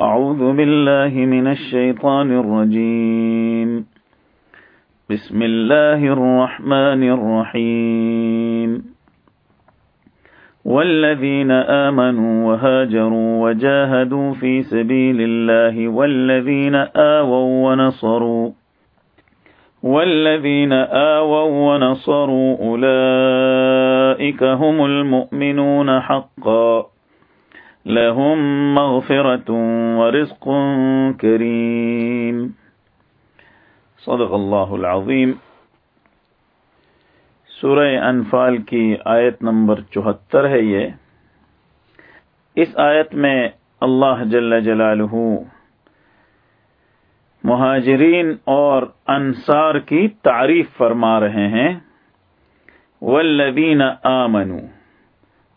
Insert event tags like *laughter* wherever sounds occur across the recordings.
أعوذ بالله من الشيطان الرجيم. بسم الله الرحمن الرحيم. والذين آمنوا وهاجروا وجاهدوا في سبيل الله والذين آووا ونصروا، والذين آووا ونصروا أولئك هم المؤمنون حقا. لهم مغفرة ورزق كريم. صدق الله العظيم سورہ انفال کی آیت نمبر چوہتر ہے یہ. اس آیت میں اللہ جل جلالہ مہاجرین اور انصار کی تعریف فرما رہے ہیں. والذین آمنوا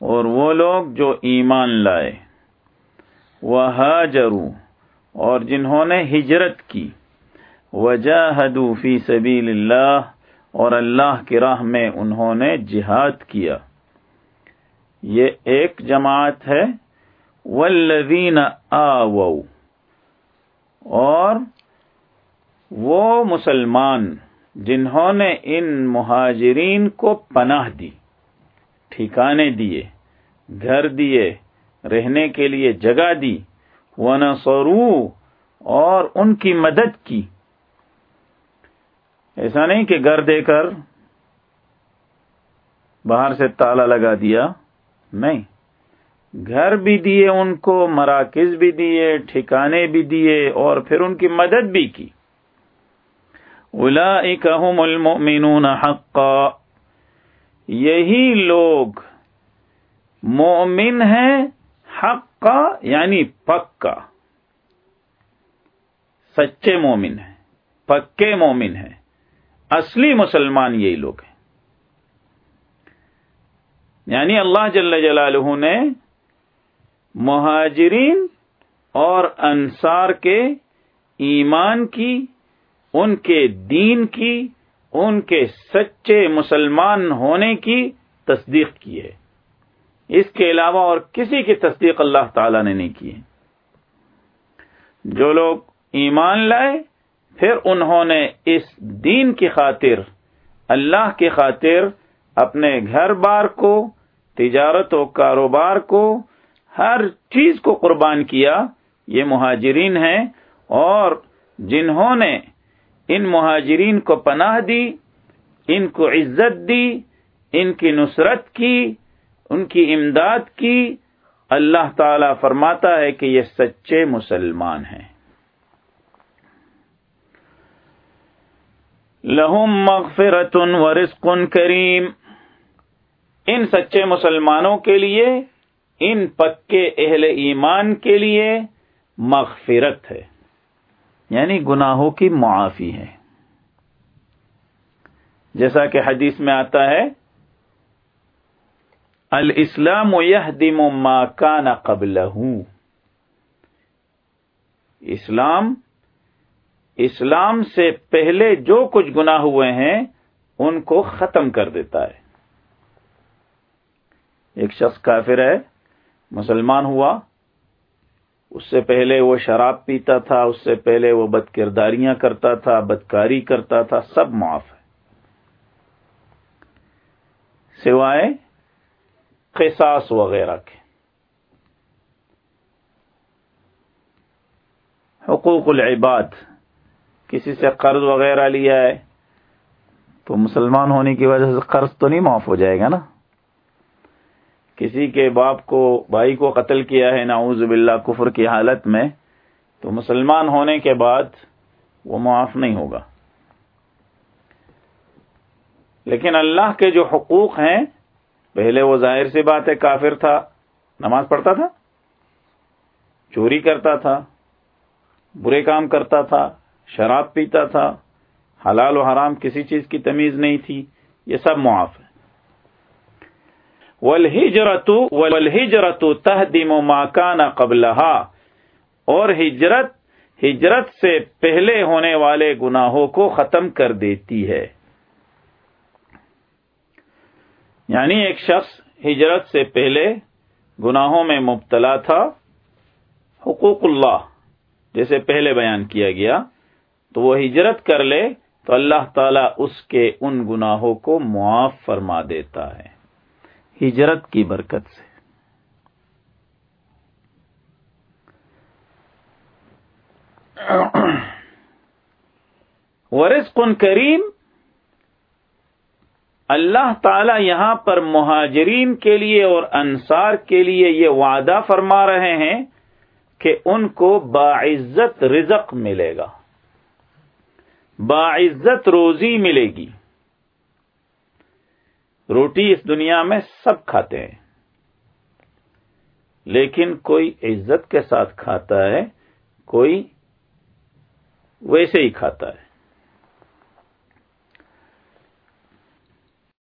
اور وہ لوگ جو ایمان لائے۔ وہ اور جنہوں نے ہجرت کی۔ وجاہدوا فی سبیل اللہ اور اللہ کی راہ میں انہوں نے جہاد کیا۔ یہ ایک جماعت ہے۔ والذین آووا، اور وہ مسلمان جنہوں نے ان مہاجرین کو پناہ دی۔ ٹھکانے دیے، گھر دیے، رہنے کے لیے جگہ دی ونصرو اور ان کی مدد کی۔ ایسا نہیں کہ گھر دے کر باہر سے تالا لگا دیا، نہیں۔ گھر بھی دیے ان کو، مراکز بھی دیے، ٹھکانے بھی دیے، اور پھر ان کی مدد بھی کی۔ هم المؤمنون حقا۔ یہی لوگ مومن ہیں حق کا یعنی پکا۔ سچے مومن ہیں، پکے مومن ہیں۔ اصلی مسلمان یہی لوگ ہیں۔ یعنی اللہ جل جلالہ نے مہاجرین اور انصار کے ایمان کی، ان کے دین کی ان کے سچے مسلمان ہونے کی تصدیق کی ہے۔ اس کے علاوہ اور کسی کی تصدیق اللہ تعالی نے نہیں کی ہے۔ جو لوگ ایمان لائے، پھر انہوں نے اس دین کی خاطر، اللہ کی خاطر، اپنے گھر بار کو، تجارت و کاروبار کو، ہر چیز کو قربان کیا۔ یہ مہاجرین ہیں اور جنہوں نے ان مہاجرین کو پناہ دی، ان کو عزت دی، ان کی نصرت کی، ان کی امداد کی۔ اللہ تعالی فرماتا ہے کہ یہ سچے مسلمان ہیں۔ لہم مغفرت و رزق کریم۔ ان سچے مسلمانوں کے لیے، ان پکے اہل ایمان کے لیے مغفرت ہے۔ یعنی گناہوں کی معافی ہے۔ جیسا کہ حدیث میں آتا ہے، الاسلام يهدم ما كان قبله اسلام اسلام سے پہلے جو کچھ گناہ ہوئے ہیں، ان کو ختم کر دیتا ہے۔ ایک شخص کافر ہے، مسلمان ہوا اس سے پہلے وہ شراب پیتا تھا، اس سے پہلے وہ بد کرداریاں کرتا تھا، بدکاری کرتا تھا، سب معاف ہے۔ سوائے قصاص وغیرہ کے۔ حقوق العباد، کسی سے قرض وغیرہ لیا ہے تو مسلمان ہونے کی وجہ سے قرض تو نہیں معاف ہو جائے گا نا؟ کسی کے باپ کو، بھائی کو قتل کیا ہے، نعوذ باللہ کفر کی حالت میں، تو مسلمان ہونے کے بعد وہ معاف نہیں ہوگا۔ لیکن اللہ کے جو حقوق ہیں، پہلے وہ ظاہر سی بات ہے، کافر تھا، نماز پڑھتا تھا، چوری کرتا تھا، برے کام کرتا تھا، شراب پیتا تھا، حلال و حرام کسی چیز کی تمیز نہیں تھی، یہ سب معاف ہے والہجرت والہجرت تہدم ما کان قبلہا۔ اور ہجرت ہجرت سے پہلے ہونے والے گناہوں کو ختم کر دیتی ہے۔ یعنی ایک شخص ہجرت سے پہلے گناہوں میں مبتلا تھا۔ حقوق اللہ، جیسے پہلے بیان کیا گیا، تو وہ ہجرت کر لے تو اللہ تعالیٰ اس کے ان گناہوں کو معاف فرما دیتا ہے۔ ہجرت کی برکت سے۔ *clears throat* ورث کن کریم، اللہ تعالی یہاں پر مہاجرین کے لیے اور انصار کے لیے یہ وعدہ فرما رہے ہیں کہ ان کو باعزت رزق ملے گا۔ باعزت روزی ملے گی۔ روٹی اس دنیا میں سب کھاتے ہیں۔ لیکن کوئی عزت کے ساتھ کھاتا ہے، کوئی ویسے ہی کھاتا ہے۔